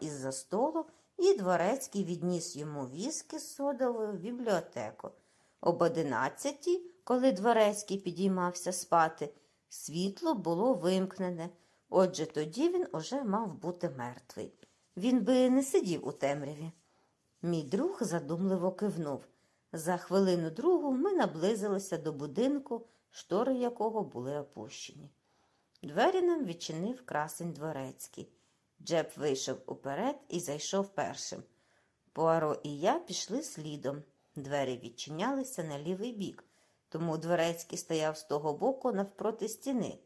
із-за столу, і дворецький відніс йому віски з содовою в бібліотеку. Об одинадцятій, коли дворецький підіймався спати, світло було вимкнене. Отже, тоді він уже мав бути мертвий. Він би не сидів у темряві. Мій друг задумливо кивнув. За хвилину другу ми наблизилися до будинку, штори якого були опущені. Двері нам відчинив красень дворецький. Джеб вийшов уперед і зайшов першим. Пуаро і я пішли слідом. Двері відчинялися на лівий бік, тому дворецький стояв з того боку навпроти стіни.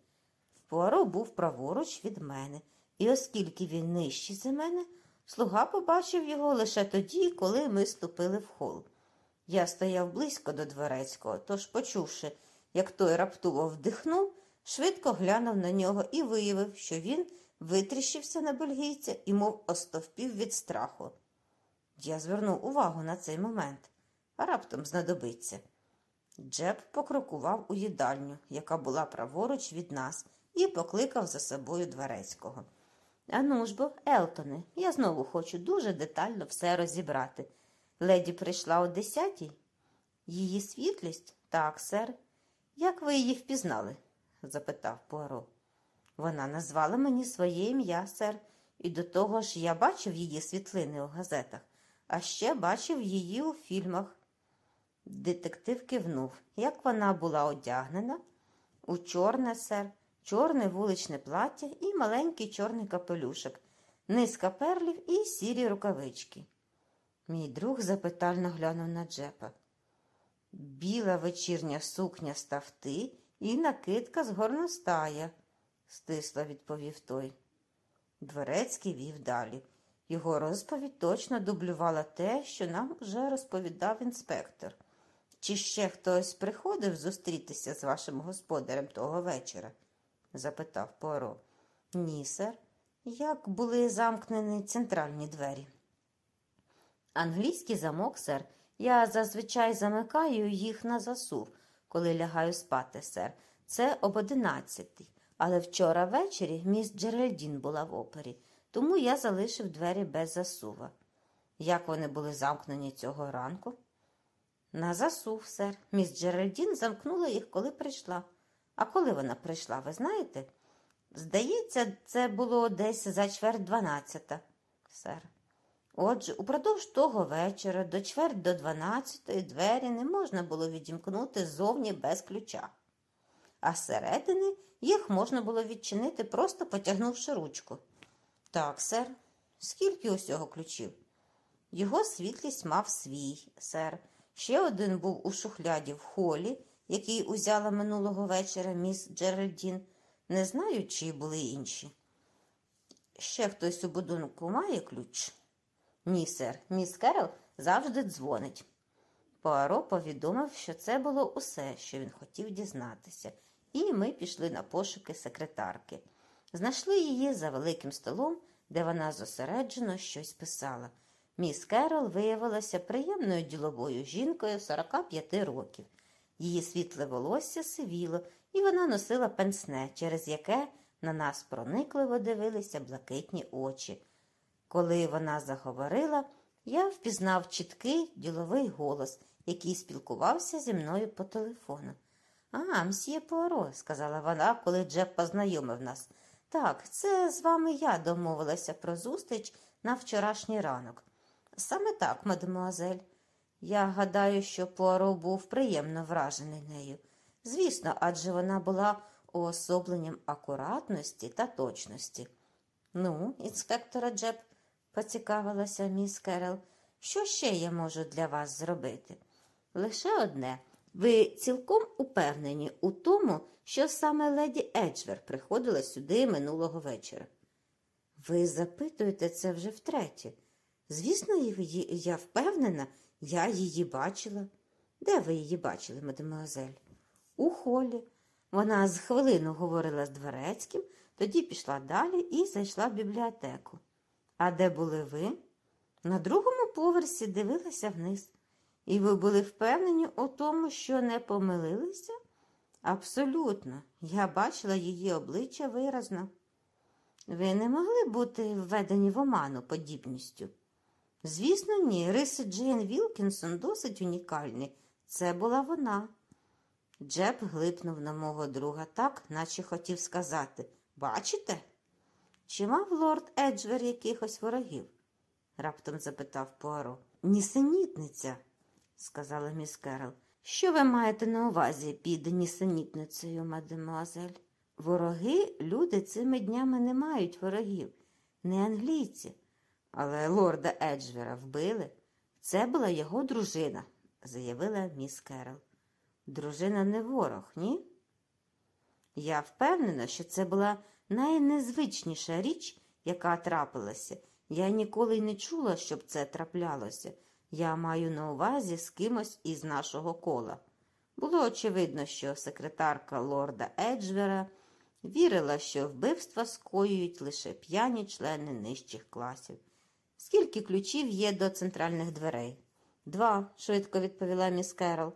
Пуаро був праворуч від мене, і оскільки він нижчий за мене, слуга побачив його лише тоді, коли ми ступили в хол. Я стояв близько до дворецького, тож, почувши, як той раптово вдихнув, швидко глянув на нього і виявив, що він витріщився на бельгійця і мов остовпів від страху. Я звернув увагу на цей момент, а раптом знадобиться. Джеб покрокував у їдальню, яка була праворуч від нас, і покликав за собою дворецького. Ану ж бо, Елтоне, я знову хочу дуже детально все розібрати. Леді прийшла о десятій? Її світлість? Так, сер. Як ви її впізнали? запитав Пуаро. Вона назвала мені своє ім'я, сер, і до того ж я бачив її світлини у газетах, а ще бачив її у фільмах. Детектив кивнув, як вона була одягнена. У чорне, сер, чорне вуличне плаття і маленький чорний капелюшок, низка перлів і сірі рукавички. Мій друг запитально глянув на Джепа. Біла вечірня сукня з тафти і накидка з горностая, стисло відповів той. Дворецький вів далі. Його розповідь точно дублювала те, що нам вже розповідав інспектор. Чи ще хтось приходив зустрітися з вашим господарем того вечора? запитав Поро. Ні, сер. Як були замкнені центральні двері? Англійський замок, сер. Я зазвичай замикаю їх на засув, коли лягаю спати, сер. Це об одинадцятій. Але вчора ввечері міс Джеральдін була в опері, тому я залишив двері без засува. Як вони були замкнені цього ранку? На засув, сер. Міс Джеральдін замкнула їх, коли прийшла. А коли вона прийшла, ви знаєте? Здається, це було десь за чверть дванадцята, сер. Отже, упродовж того вечора до чверть до дванадцятої двері не можна було відімкнути ззовні без ключа, а зсередини їх можна було відчинити, просто потягнувши ручку. Так, сер, скільки усього ключів? Його світлість мав свій, сер. Ще один був у шухляді в холі, який узяла минулого вечора міс Джеральдін. Не знаю, чи були інші. Ще хтось у будинку має ключ? Ні, сер, міс Керол завжди дзвонить. Пуаро повідомив, що це було усе, що він хотів дізнатися, і ми пішли на пошуки секретарки. Знайшли її за великим столом, де вона зосереджено щось писала. Міс Керол виявилася приємною діловою жінкою 45 років. Її світле волосся сивіло, і вона носила пенсне, через яке на нас проникливо дивилися блакитні очі. Коли вона заговорила, я впізнав чіткий діловий голос, який спілкувався зі мною по телефону. А, мсьє Пуаро», – сказала вона, коли Джеб познайомив нас. Так, це з вами я домовилася про зустріч на вчорашній ранок. Саме так, мадемуазель. Я гадаю, що Пуаро був приємно вражений нею. Звісно, адже вона була уособленням акуратності та точності. Ну, інспектора Джеб, поцікавилася міс Керел, що ще я можу для вас зробити? Лише одне. Ви цілком упевнені у тому, що саме леді Еджвер приходила сюди минулого вечора. Ви запитуєте це вже втретє. Звісно, я впевнена, я її бачила. Де ви її бачили, мадемуазель? У холі. Вона з хвилину говорила з дворецьким, тоді пішла далі і зайшла в бібліотеку. А де були ви? На другому поверсі дивилася вниз. І ви були впевнені у тому, що не помилилися? Абсолютно. Я бачила її обличчя виразно. Ви не могли бути введені в оману подібністю? Звісно, ні. Риси Джейн Вілкінсон досить унікальні. Це була вона. Джепп глипнув на мого друга так, наче хотів сказати Бачите? Чи мав лорд Еджвер якихось ворогів? раптом запитав Пуаро. Нісенітниця, сказала міс Керол. Що ви маєте на увазі під нісенітницею, мадемуазель? Вороги люди цими днями не мають ворогів, не англійці. Але лорда Еджвера вбили. Це була його дружина, заявила міс Керол. Дружина не ворог, ні? Я впевнена, що це була найнезвичніша річ, яка трапилася. Я ніколи й не чула, щоб це траплялося. Я маю на увазі з кимось із нашого кола. Було очевидно, що секретарка лорда Еджвера вірила, що вбивства скоюють лише п'яні члени нижчих класів. Скільки ключів є до центральних дверей? Два, швидко відповіла міс Керол.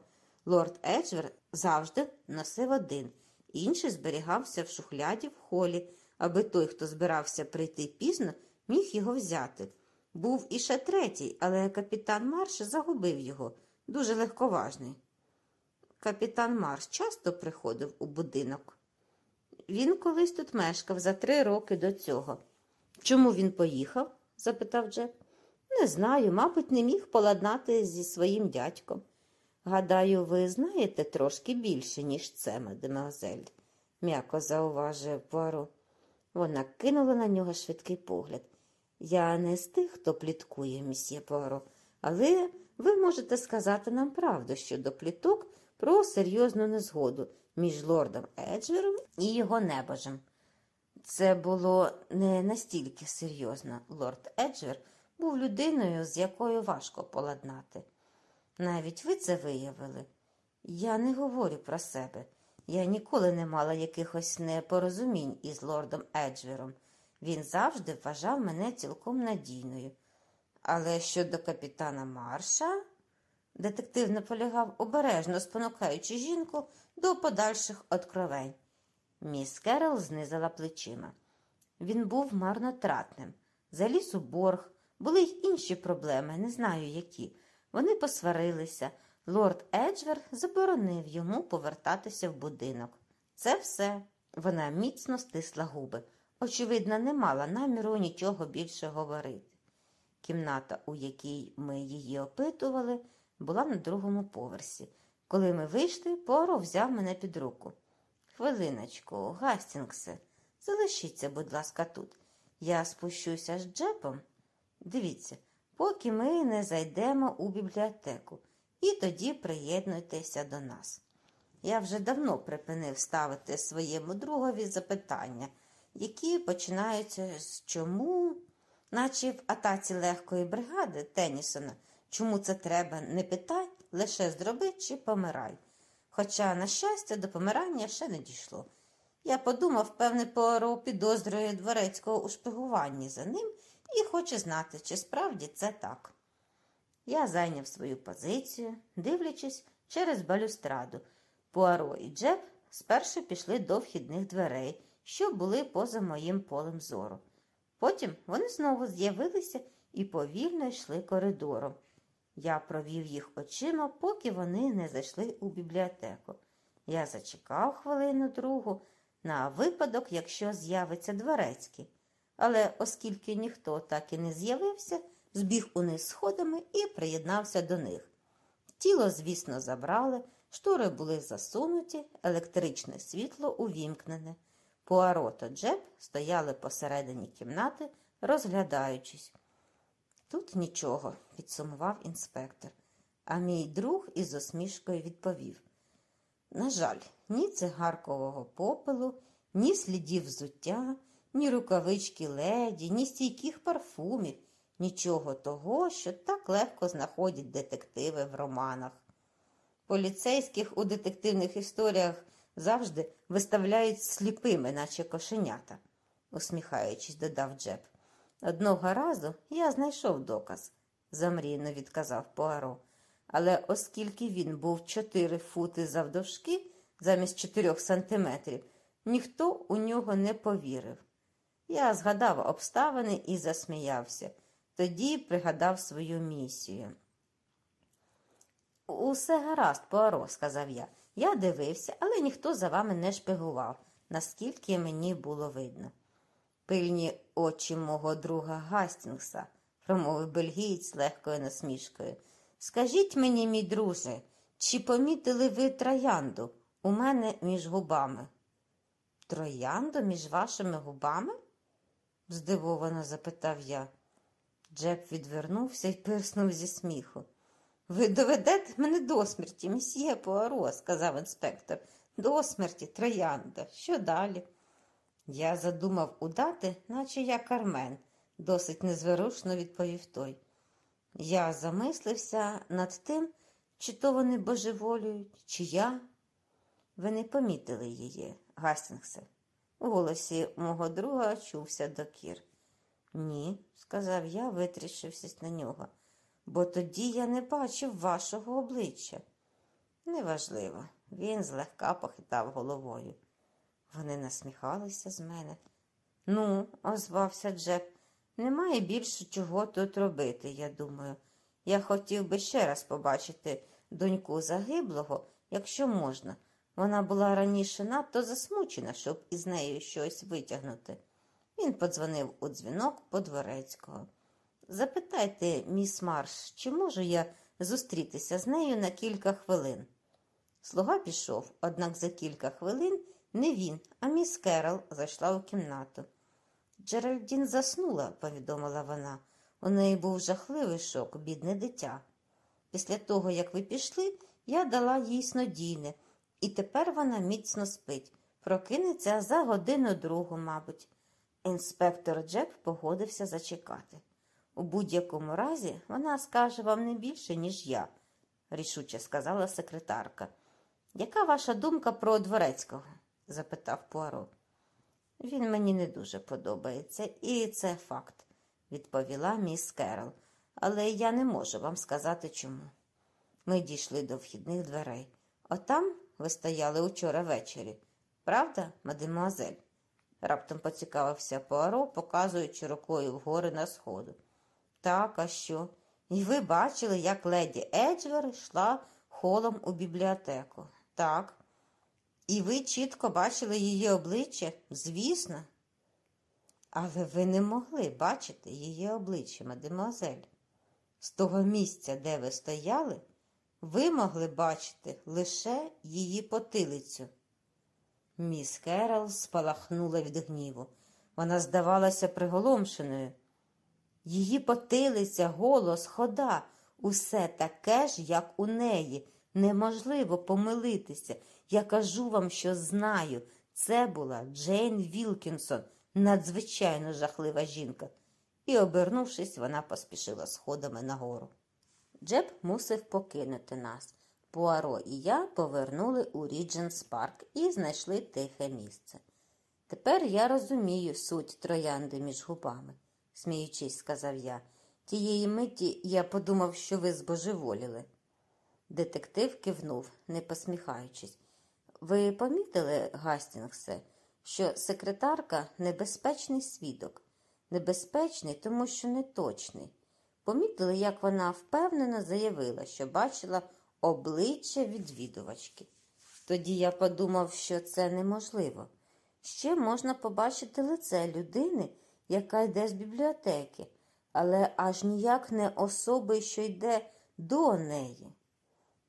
Лорд Еджвер завжди носив один, інший зберігався в шухляді в холі, аби той, хто збирався прийти пізно, міг його взяти. Був іще третій, але капітан Марш загубив його, дуже легковажний. Капітан Марш часто приходив у будинок. Він колись тут мешкав за три роки до цього. Чому він поїхав? запитав Джек. Не знаю, мабуть, не міг поладнати зі своїм дядьком. Гадаю, ви знаєте трошки більше, ніж це, мадемуазель, м'яко зауважив Пуаро. Вона кинула на нього швидкий погляд. Я не з тих, хто пліткує, місьє Пуаро, але ви можете сказати нам правду щодо пліток про серйозну незгоду між лордом Еджвером і його небожем. Це було не настільки серйозно. Лорд Еджвер був людиною, з якою важко поладнати. Навіть ви це виявили. Я не говорю про себе. Я ніколи не мала якихось непорозумінь із лордом Еджвером. Він завжди вважав мене цілком надійною. Але щодо капітана Марша, детектив наполягав обережно спонукаючи жінку до подальших откровень. Міс Керол знизила плечима. Він був марнотратним. Заліз у борг, були й інші проблеми, не знаю які. Вони посварилися. Лорд Еджвер заборонив йому повертатися в будинок. Це все. Вона міцно стисла губи. Очевидно, не мала наміру нічого більше говорити. Кімната, у якій ми її опитували, була на другому поверсі. Коли ми вийшли, Поро взяв мене під руку. Хвилиночку, Гастінгсе, залишіться, будь ласка, тут. Я спущуся з Джепом. Дивіться, поки ми не зайдемо у бібліотеку, і тоді приєднуйтеся до нас. Я вже давно припинив ставити своєму другові запитання, які починаються з чому, наче в атаці легкої бригади Теннісона, чому це треба не питай, лише зроби чи помирай. Хоча, на щастя, до помирання ще не дійшло. Я подумав, певне, Пуаро підозрює дворецького у шпигуванні за ним і хоче знати, чи справді це так. Я зайняв свою позицію, дивлячись через балюстраду. Пуаро і Джеб спершу пішли до вхідних дверей, що були поза моїм полем зору. Потім вони знову з'явилися і повільно йшли коридором. Я провів їх очима, поки вони не зайшли у бібліотеку. Я зачекав хвилину другу на випадок, якщо з'явиться дворецький. Але оскільки ніхто так і не з'явився, збіг униз сходами і приєднався до них. Тіло, звісно, забрали, штори були засунуті, електричне світло увімкнене. Пуаро та Джеб стояли посередині кімнати, розглядаючись. Тут нічого, підсумував інспектор, а мій друг із осмішкою відповів. На жаль, ні цигаркового попелу, ні слідів взуття, ні рукавички леді, ні стійких парфумів, нічого того, що так легко знаходять детективи в романах. Поліцейських у детективних історіях завжди виставляють сліпими, наче кошенята, усміхаючись, додав Джеб. Одного разу я знайшов доказ, замрійно відказав Пуаро. Але оскільки він був чотири фути завдовжки замість чотирьох сантиметрів, ніхто у нього не повірив. Я згадав обставини і засміявся. Тоді пригадав свою місію. Усе гаразд, Пуаро, сказав я. Я дивився, але ніхто за вами не шпигував, наскільки мені було видно. Пильні очі мого друга Гастінгса, промовив бельгієць легкою насмішкою. Скажіть мені, мій друже, чи помітили ви троянду у мене між губами? Троянду між вашими губами? здивовано запитав я. Джеб відвернувся і пирснув зі сміху. Ви доведете мене до смерті, місьє Пуаро, сказав інспектор. До смерті, троянда. Що далі? Я задумав удати, наче я Кармен, досить незворушно відповів той. Я замислився над тим, чи то вони божеволюють, чи я. Ви не помітили її, Гастінгсе. У голосі мого друга чувся докір. Ні, сказав я, витріщившись на нього, бо тоді я не бачив вашого обличчя. Неважливо, він злегка похитав головою. Вони насміхалися з мене. Ну, озвався Джеб, немає більше чого тут робити, я думаю. Я хотів би ще раз побачити доньку загиблого, якщо можна. Вона була раніше надто засмучена, щоб із нею щось витягнути. Він подзвонив у дзвінок по дворецького. Запитайте, міс Марш, чи можу я зустрітися з нею на кілька хвилин? Слуга пішов, однак за кілька хвилин не він, а міс Керол зайшла у кімнату. Джеральдін заснула, повідомила вона. У неї був жахливий шок, бідне дитя. Після того, як ви пішли, я дала їй снодійне, і тепер вона міцно спить. Прокинеться за годину другу, мабуть. Інспектор Джеб погодився зачекати. У будь-якому разі вона скаже вам не більше, ніж я, рішуче сказала секретарка. Яка ваша думка про дворецького? запитав Пуаро. Він мені не дуже подобається, і це факт, відповіла міс Керол. Але я не можу вам сказати чому. Ми дійшли до вхідних дверей. Отам ви стояли учора ввечері. Правда, мадемуазель? раптом поцікавився Пуаро, показуючи рукою вгори на сходу. Так, а що? І ви бачили, як леді Еджвер йшла холом у бібліотеку. Так. І ви чітко бачили її обличчя? Звісно. Але ви не могли бачити її обличчя, мадемуазель. З того місця, де ви стояли, ви могли бачити лише її потилицю. Міс Керол спалахнула від гніву. Вона здавалася приголомшеною. Її потилиця, голос, хода усе таке ж, як у неї. Неможливо помилитися. Я кажу вам, що знаю. Це була Джейн Вілкінсон, надзвичайно жахлива жінка. І, обернувшись, вона поспішила сходами нагору. Джеб мусив покинути нас. Пуаро і я повернули у Ріджентс Парк і знайшли тихе місце. Тепер я розумію суть троянди між губами, сміючись, сказав я. Тієї миті я подумав, що ви збожеволіли. Детектив кивнув, не посміхаючись. Ви помітили, Гастінгсе, що секретарка небезпечний свідок, небезпечний, тому що неточний. Помітили, як вона впевнено заявила, що бачила обличчя відвідувачки. Тоді я подумав, що це неможливо. Ще можна побачити лице людини, яка йде з бібліотеки, але аж ніяк не особи, що йде до неї.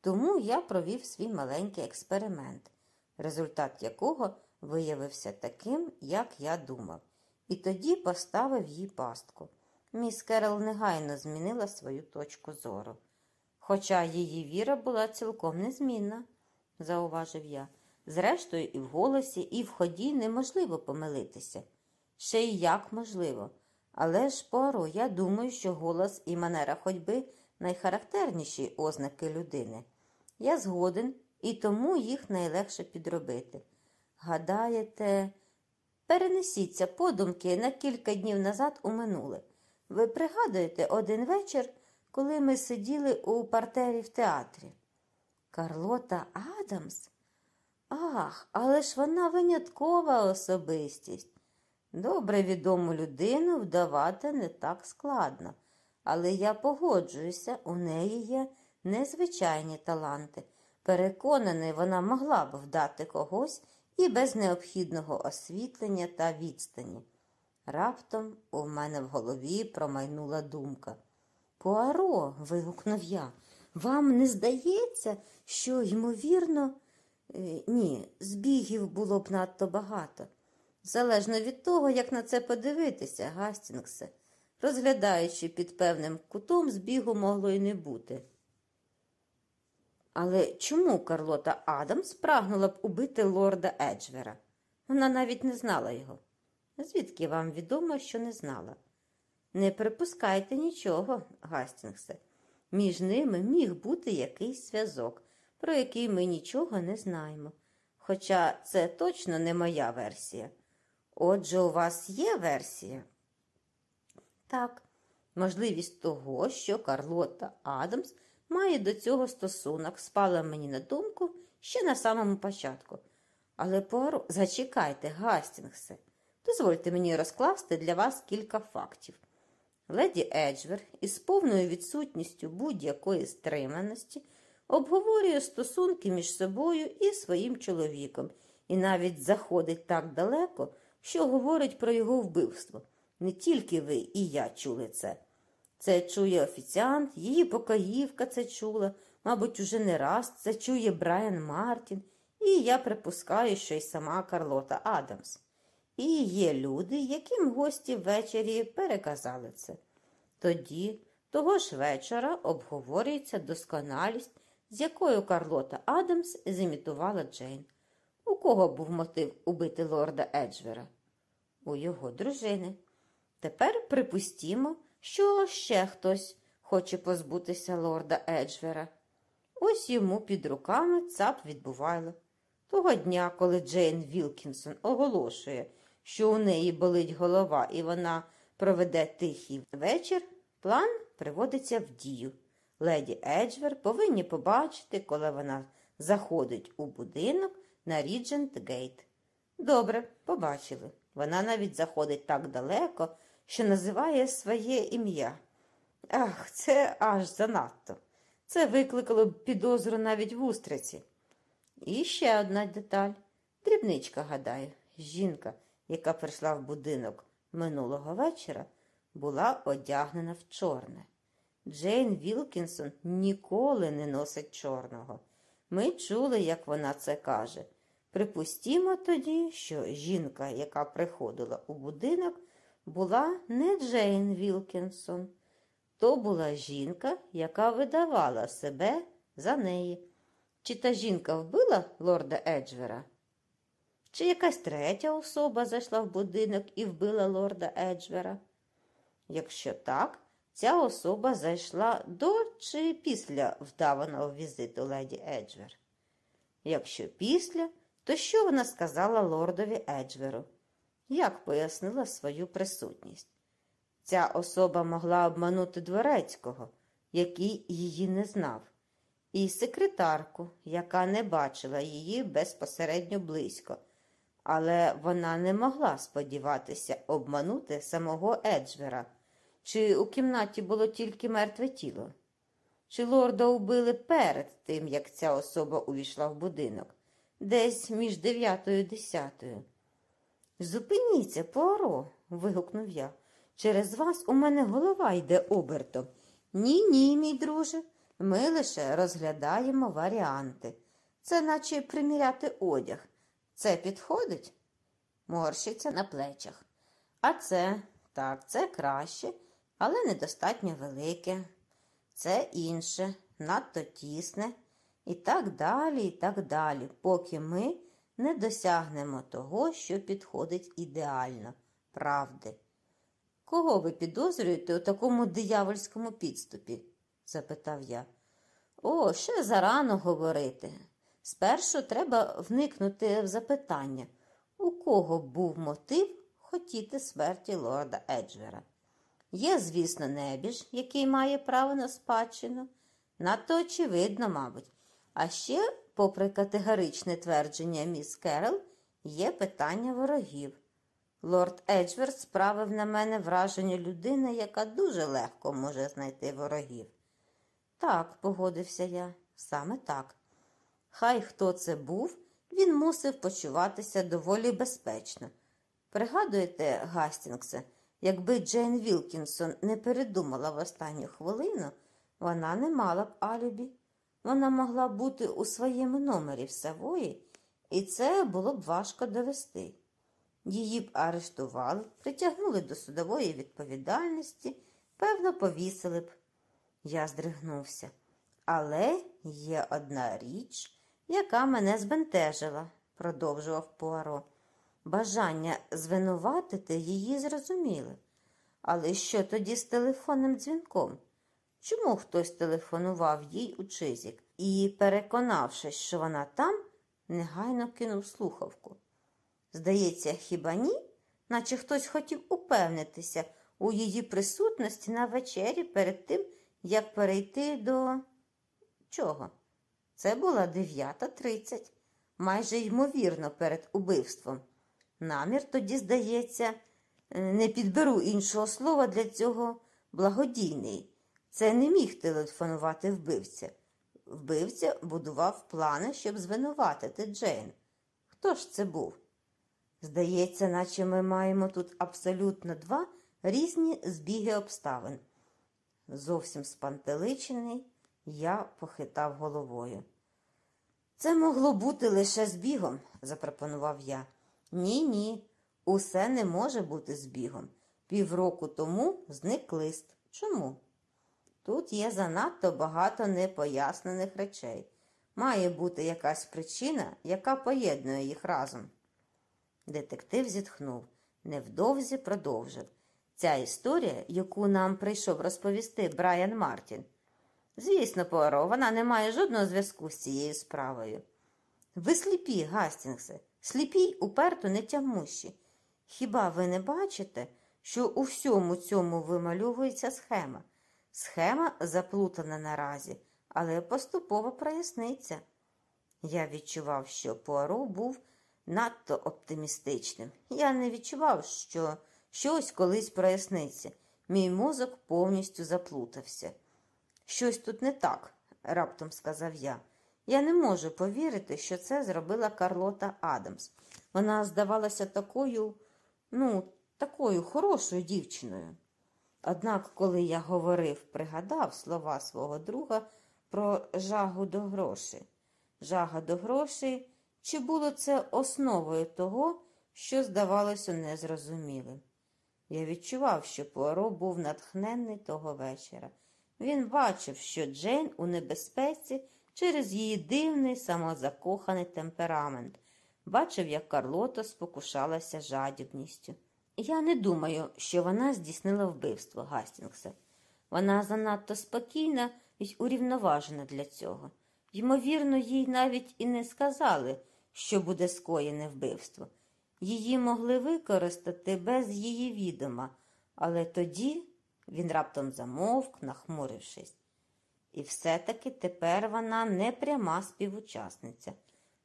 Тому я провів свій маленький експеримент, результат якого виявився таким, як я думав, і тоді поставив їй пастку. Міс Керол негайно змінила свою точку зору. Хоча її віра була цілком незмінна, зауважив я. Зрештою, і в голосі, і в ході неможливо помилитися. Ще й як можливо. Але ж пору я думаю, що голос і манера ходьби найхарактерніші ознаки людини. Я згоден і тому їх найлегше підробити. Гадаєте, перенесіться подумки на кілька днів назад у минуле. Ви пригадуєте один вечір, коли ми сиділи у партері в театрі? Карлота Адамс? Ах, але ж вона виняткова особистість. Добре відому людину вдавати не так складно, але я погоджуюся, у неї є незвичайні таланти. Переконаний, вона могла б вдати когось і без необхідного освітлення та відстані. Раптом у мене в голові промайнула думка. Пуаро, вигукнув я, вам не здається, що, ймовірно, Е, ні, збігів було б надто багато. Залежно від того, як на це подивитися, Гастінгсе, розглядаючи під певним кутом, збігу могло й не бути. Але чому Карлота Адамс прагнула б убити лорда Еджвера? Вона навіть не знала його. Звідки вам відомо, що не знала? Не припускайте нічого, Гастінгсе. Між ними міг бути якийсь зв'язок, про який ми нічого не знаємо. Хоча це точно не моя версія. Отже, у вас є версія? Так, можливість того, що Карлота Адамс має до цього стосунок, спала мені на думку ще на самому початку. Але Пуаро, зачекайте, Гастінгсе, дозвольте мені розкласти для вас кілька фактів. Леді Еджвер із повною відсутністю будь-якої стриманості обговорює стосунки між собою і своїм чоловіком, і навіть заходить так далеко, що говорить про його вбивство. Не тільки ви і я чули це. Це чує офіціант, її покоївка це чула, мабуть, уже не раз це чує Брайан Мартін, і я припускаю, що й сама Карлота Адамс. І є люди, яким гості ввечері переказали це. Тоді, того ж вечора, обговорюється досконалість, з якою Карлота Адамс зімітувала Джейн. У кого був мотив убити лорда Еджвера? У його дружини. Тепер припустімо, що ще хтось хоче позбутися лорда Еджвера. Ось йому під руками цап відбувайло. Того дня, коли Джейн Вілкінсон оголошує, що у неї болить голова і вона проведе тихий вечір, план приводиться в дію. Леді Еджвер повинні побачити, коли вона заходить у будинок на Ріджент Гейт. Добре, побачили. Вона навіть заходить так далеко, що називає своє ім'я. Ах, це аж занадто. Це викликало б підозру навіть в устриці. І ще одна деталь. Дрібничка, гадаю, жінка, яка прийшла в будинок минулого вечора, була одягнена в чорне. Джейн Вілкінсон ніколи не носить чорного. Ми чули, як вона це каже. Припустімо тоді, що жінка, яка приходила у будинок, була не Джейн Вілкінсон. То була жінка, яка видавала себе за неї. Чи та жінка вбила лорда Еджвера? Чи якась третя особа зайшла в будинок і вбила лорда Еджвера? Якщо так, ця особа зайшла до чи після вдаваного візиту леді Еджвер? Якщо після, то що вона сказала лордові Еджверу? Як пояснила свою присутність? Ця особа могла обманути дворецького, який її не знав, і секретарку, яка не бачила її безпосередньо близько, але вона не могла сподіватися обманути самого Еджвера. Чи у кімнаті було тільки мертве тіло? Чи лорда убили перед тим, як ця особа увійшла в будинок, десь між дев'ятою і десятою? Зупиніться, Пуаро!» – вигукнув я. Через вас у мене голова йде обертом. Ні, ні, мій друже, ми лише розглядаємо варіанти. Це наче приміряти одяг. Це підходить? Морщиться на плечах. А це, так, це краще, але недостатньо велике. Це інше, надто тісне, і так далі, і так далі, поки ми не досягнемо того, що підходить ідеально, правди. Кого ви підозрюєте у такому диявольському підступі? запитав я. О, ще зарано говорити. Спершу треба вникнути в запитання, у кого був мотив хотіти смерті лорда Еджвера. Є, звісно, небіж, який має право на спадщину. Надто очевидно, мабуть. А ще, попри категоричне твердження міс Керол, є питання ворогів. Лорд Еджверт справив на мене враження людини, яка дуже легко може знайти ворогів. Так, погодився я, саме так. Хай хто це був, він мусив почуватися доволі безпечно. Пригадуєте, Гастінгсе, якби Джейн Вілкінсон не передумала в останню хвилину, вона не мала б алібі. Вона могла бути у своєму номері в Савої, і це було б важко довести. Її б арештували, притягнули до судової відповідальності, певно, повісили б. Я здригнувся. Але є одна річ, яка мене збентежила, продовжував Пуаро. Бажання звинуватити її зрозуміли. Але що тоді з телефонним дзвінком? Чому хтось телефонував їй у Чизік і, переконавшись, що вона там, негайно кинув слухавку? Здається, хіба ні? Наче хтось хотів упевнитися у її присутності на вечері перед тим, як перейти до чого? Це була 9.30, майже ймовірно, перед убивством. Намір тоді, здається, не підберу іншого слова для цього благодійний. Це не міг телефонувати вбивця. Вбивця будував плани, щоб звинуватити Джейн. Хто ж це був? Здається, наче ми маємо тут абсолютно два різні збіги обставин. Зовсім спантеличений, я похитав головою. Це могло бути лише збігом, запропонував я. Ні, ні, усе не може бути збігом. Півроку тому зник лист. Чому? Тут є занадто багато непояснених речей. Має бути якась причина, яка поєднує їх разом. Детектив зітхнув, невдовзі продовжив. Ця історія, яку нам прийшов розповісти Брайан Мартін. Звісно, Пуаро, вона не має жодного зв'язку з цією справою. Ви сліпі, Гастінгсе, сліпі й уперто нетямущі. Хіба ви не бачите, що у всьому цьому вимальовується схема? Схема заплутана наразі, але поступово проясниться. Я відчував, що Пуаро був надто оптимістичним. Я не відчував, що щось колись проясниться. Мій мозок повністю заплутався. Щось тут не так, раптом сказав я. Я не можу повірити, що це зробила Карлота Адамс. Вона здавалася такою, ну, такою хорошою дівчиною. Однак, коли я говорив, пригадав слова свого друга про жагу до грошей. Жага до грошей, чи було це основою того, що здавалося незрозумілим? Я відчував, що Пуаро був натхненний того вечора. Він бачив, що Джейн у небезпеці через її дивний самозакоханий темперамент, бачив, як Карлота спокушалася жадібністю. Я не думаю, що вона здійснила вбивство Гастінгса. Вона занадто спокійна і урівноважена для цього. Ймовірно, їй навіть і не сказали, що буде скоєне вбивство. Її могли використати без її відома, але тоді він раптом замовк, нахмурившись. І все-таки тепер вона не пряма співучасниця.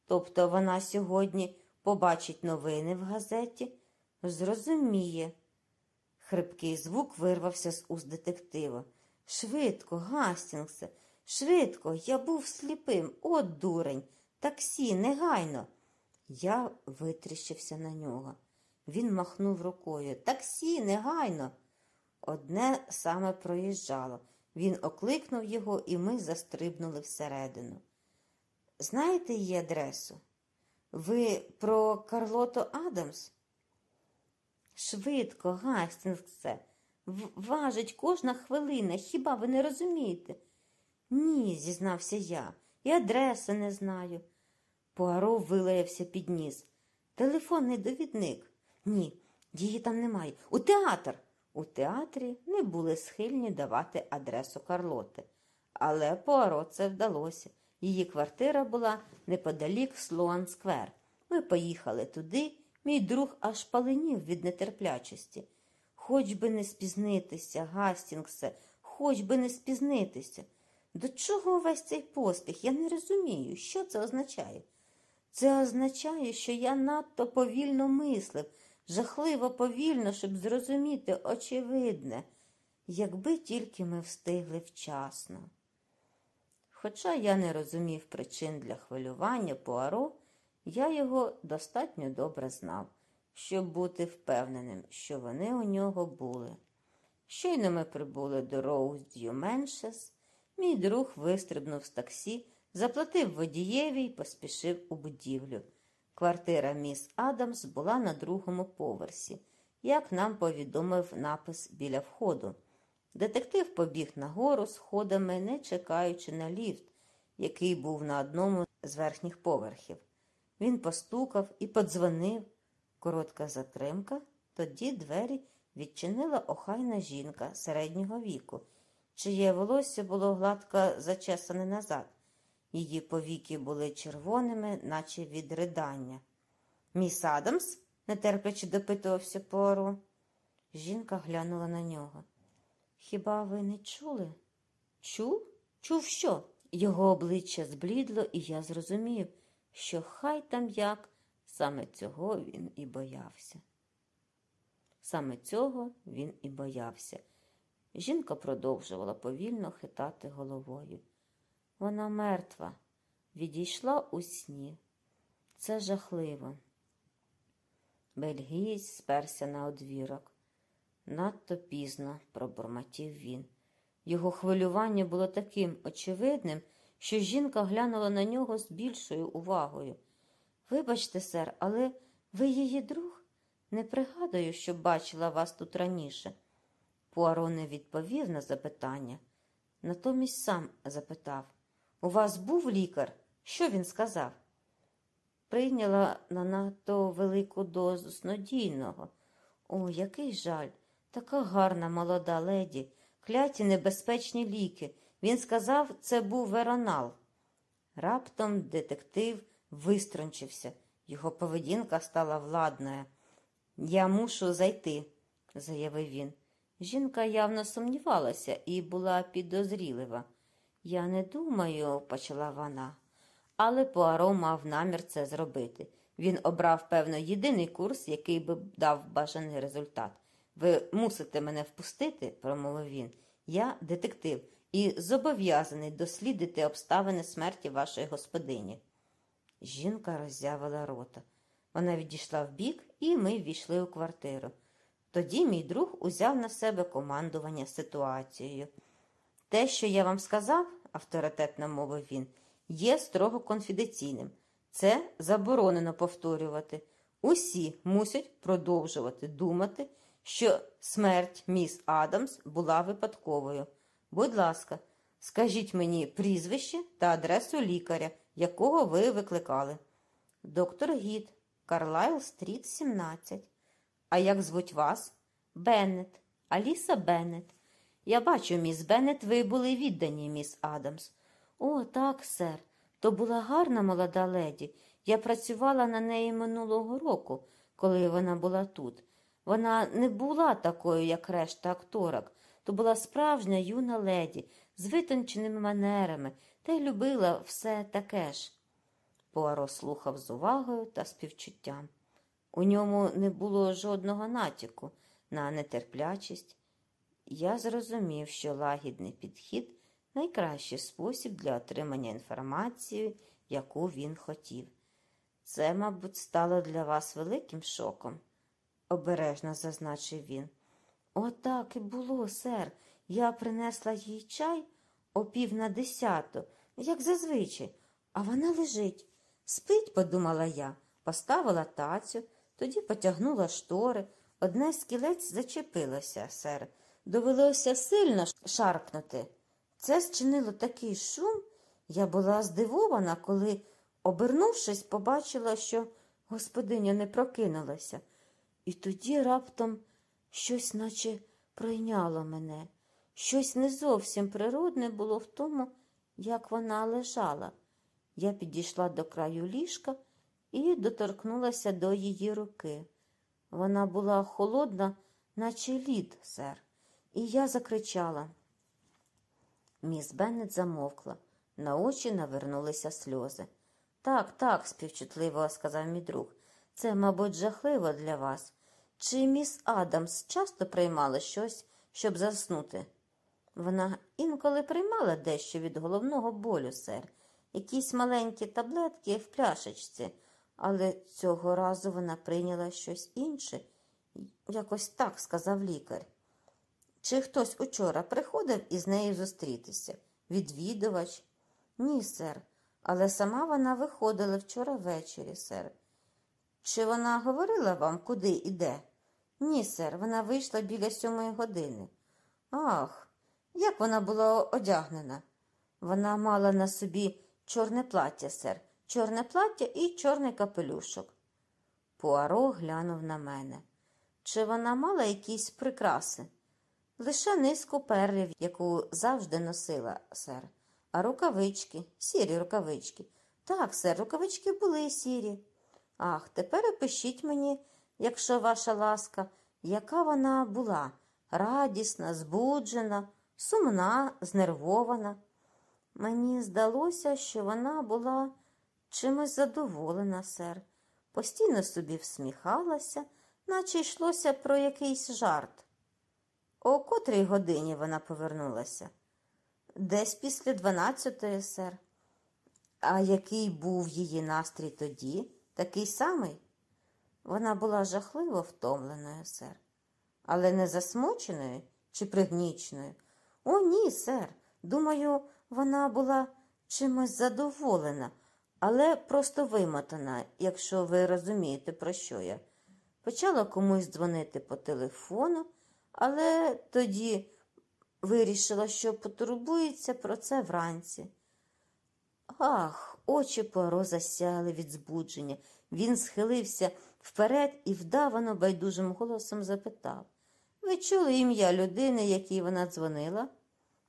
Тобто вона сьогодні побачить новини в газеті, зрозуміє. Хрипкий звук вирвався з уст детектива. Швидко, Гастінгсе, швидко, я був сліпим, от дурень, таксі, негайно. Я витріщився на нього. Він махнув рукою. Таксі, негайно. Одне саме проїжджало. Він окликнув його, і ми застрибнули всередину. Знаєте її адресу? Ви про Карлоту Адамс? Швидко, Гастінгсе, важить кожна хвилина, хіба ви не розумієте? Ні, зізнався я, і адреси не знаю. Пуаро вилаявся під ніс. Телефонний довідник. Ні, її там немає. У театр. У театрі не були схильні давати адресу Карлоти. Але Пуаро це вдалося. Її квартира була неподалік Слоан Сквер. Ми поїхали туди, мій друг аж паленів від нетерплячості. Хоч би не спізнитися, Гастінгсе, хоч би не спізнитися. До чого весь цей поспіх? Я не розумію, що це означає. Це означає, що я надто повільно мислив, жахливо повільно, щоб зрозуміти очевидне, якби тільки ми встигли вчасно. Хоча я не розумів причин для хвилювання Пуаро, я його достатньо добре знав, щоб бути впевненим, що вони у нього були. Щойно ми прибули до Роузд'ю Меншес, мій друг вистрибнув з таксі, заплатив водієві й поспішив у будівлю. Квартира міс Адамс була на другому поверсі, як нам повідомив напис біля входу. Детектив побіг нагору сходами, не чекаючи на ліфт, який був на одному з верхніх поверхів. Він постукав і подзвонив. Коротка затримка, тоді двері відчинила охайна жінка середнього віку, чиє волосся було гладко зачесане назад. Її повіки були червоними, наче від ридання. Міс Адамс? нетерпляче допитувався Пуаро. Жінка глянула на нього. Хіба ви не чули? Чув? Чув що? Його обличчя зблідло, і я зрозумів, що хай там як, саме цього він і боявся. Саме цього він і боявся. Жінка продовжувала повільно хитати головою. Вона мертва, відійшла у сні. Це жахливо. Бельгієць сперся на одвірок. Надто пізно пробурмотів він. Його хвилювання було таким очевидним, що жінка глянула на нього з більшою увагою. Вибачте, сер, але ви її друг? Не пригадую, що бачила вас тут раніше. Пуаро не відповів на запитання, натомість сам запитав У вас був лікар? Що він сказав? Прийняла на надто велику дозу снодійного. О, який жаль, така гарна молода леді, кляті небезпечні ліки. Він сказав, це був веронал. Раптом детектив вистрончився, його поведінка стала владною. Я мушу зайти, заявив він. Жінка явно сумнівалася і була підозрілива. Я не думаю, почала вона. Але Пуаро мав намір це зробити. Він обрав, певно, єдиний курс, який би дав бажаний результат. Ви мусите мене впустити, промовив він. Я детектив і зобов'язаний дослідити обставини смерті вашої господині. Жінка роззявила рота. Вона відійшла вбік, і ми ввійшли у квартиру. Тоді мій друг узяв на себе командування ситуацією. Те, що я вам сказав, авторитетно мовив він, є строго конфіденційним. Це заборонено повторювати. Усі мусять продовжувати думати, що смерть міс Адамс була випадковою. Будь ласка, скажіть мені прізвище та адресу лікаря, якого ви викликали. Доктор Гіт, Карлайл Стріт, 17. А як звуть вас? Беннет, Аліса Беннет. Я бачу, міс Беннет, ви були віддані міс Адамс. О, так, сер. То була гарна молода леді. Я працювала на неї минулого року, коли вона була тут. Вона не була такою, як решта акторок. То була справжня юна леді з витонченими манерами та й любила все таке ж. Пуаро слухав з увагою та співчуттям. У ньому не було жодного натяку на нетерплячість. Я зрозумів, що лагідний підхід найкращий спосіб для отримання інформації, яку він хотів. Це, мабуть, стало для вас великим шоком, обережно зазначив він. Отак і було, сер. Я принесла їй чай о пів на десяту, як зазвичай, а вона лежить. Спить, подумала я, поставила тацю, тоді потягнула штори. Одне з кілець зачепилося, сер. Довелося сильно шарпнути. Це зчинило такий шум. Я була здивована, коли, обернувшись, побачила, що господиня не прокинулася. І тоді раптом щось, наче пройняло мене. Щось не зовсім природне було в тому, як вона лежала. Я підійшла до краю ліжка і доторкнулася до її руки. Вона була холодна, наче лід, сер, і я закричала. Міс Беннет замовкла, на очі навернулися сльози. Так, так, співчутливо сказав мій друг. Це, мабуть, жахливо для вас. чи міс Адамс часто приймала щось, щоб заснути? Вона інколи приймала дещо від головного болю, сер, якісь маленькі таблетки в пляшечці, але цього разу вона прийняла щось інше. Якось так сказав лікар. Чи хтось учора приходив із нею зустрітися? Відвідувач? Ні, сер, але сама вона виходила вчора ввечері, сер. Чи вона говорила вам, куди іде? Ні, сер, вона вийшла біля сьомої години. Ах, як вона була одягнена? Вона мала на собі чорне плаття, сер, чорне плаття і чорний капелюшок. Пуаро глянув на мене. Чи вона мала якісь прикраси? Лише низку перлів, яку завжди носила, сер. А рукавички, сірі рукавички. Так, сер, рукавички були сірі. Ах, тепер опишіть мені, якщо ваша ласка, яка вона була радісна, збуджена, сумна, знервована. Мені здалося, що вона була чимось задоволена, сер. Постійно собі всміхалася, наче йшлося про якийсь жарт. О котрій годині вона повернулася? Десь після дванадцятої, сер. А який був її настрій тоді? Такий самий? Вона була жахливо втомленою, сер. Але не засмученою чи пригніченою? О, ні, сер. Думаю, вона була чимось задоволена, але просто вимотана, якщо ви розумієте, про що я. Почала комусь дзвонити по телефону, але тоді вирішила, що потурбується про це вранці. Ах, очі Пуаро засяяли від збудження. Він схилився вперед і вдавано байдужим голосом запитав Ви чули ім'я людини, якій вона дзвонила?